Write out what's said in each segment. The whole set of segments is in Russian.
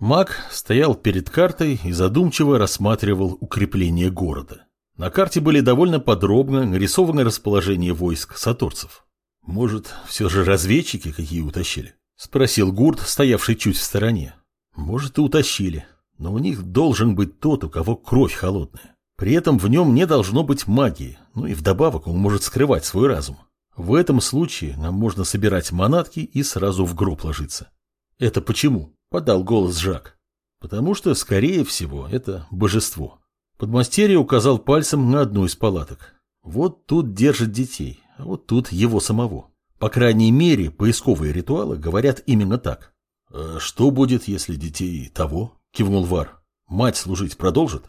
Маг стоял перед картой и задумчиво рассматривал укрепление города. На карте были довольно подробно нарисованы расположение войск сатурцев. «Может, все же разведчики какие утащили?» — спросил Гурт, стоявший чуть в стороне. «Может, и утащили, но у них должен быть тот, у кого кровь холодная. При этом в нем не должно быть магии, ну и вдобавок он может скрывать свой разум. В этом случае нам можно собирать манатки и сразу в гроб ложиться». «Это почему?» Подал голос Жак. Потому что, скорее всего, это божество. Подмастерье указал пальцем на одну из палаток. Вот тут держит детей, а вот тут его самого. По крайней мере, поисковые ритуалы говорят именно так. «А что будет, если детей того?» – кивнул Вар. «Мать служить продолжит?»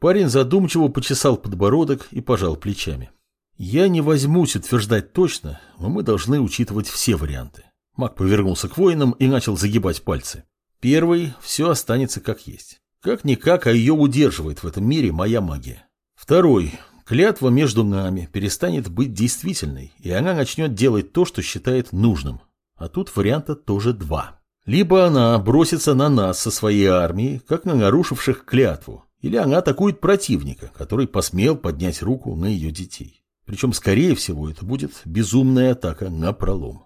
Парень задумчиво почесал подбородок и пожал плечами. «Я не возьмусь утверждать точно, но мы должны учитывать все варианты». Маг повернулся к воинам и начал загибать пальцы. Первый – все останется как есть. Как-никак, а ее удерживает в этом мире моя магия. Второй – клятва между нами перестанет быть действительной, и она начнет делать то, что считает нужным. А тут варианта тоже два. Либо она бросится на нас со своей армией, как на нарушивших клятву, или она атакует противника, который посмел поднять руку на ее детей. Причем, скорее всего, это будет безумная атака на пролом.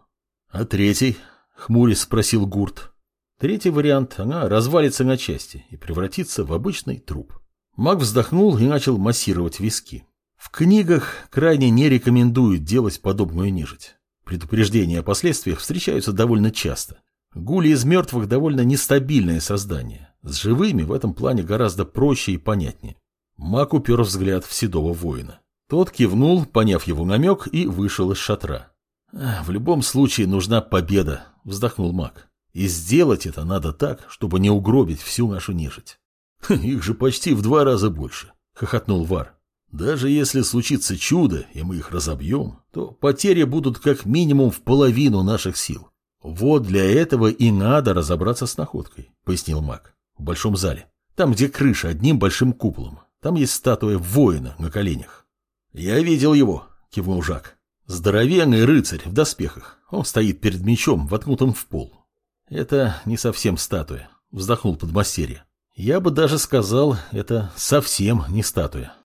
А третий, хмурясь спросил Гурт, Третий вариант – она развалится на части и превратится в обычный труп. Маг вздохнул и начал массировать виски. В книгах крайне не рекомендуют делать подобную нежить. Предупреждения о последствиях встречаются довольно часто. Гули из мертвых довольно нестабильное создание. С живыми в этом плане гораздо проще и понятнее. Маг упер взгляд в седого воина. Тот кивнул, поняв его намек, и вышел из шатра. «В любом случае нужна победа», — вздохнул маг. И сделать это надо так, чтобы не угробить всю нашу нежить. Их же почти в два раза больше, хохотнул Вар. Даже если случится чудо, и мы их разобьем, то потери будут как минимум в половину наших сил. Вот для этого и надо разобраться с находкой, пояснил маг. В большом зале. Там, где крыша одним большим куполом. Там есть статуя воина на коленях. Я видел его, кивнул Жак. Здоровенный рыцарь в доспехах. Он стоит перед мечом, воткнутым в пол. Это не совсем статуя, вздохнул подмастерье. Я бы даже сказал, это совсем не статуя.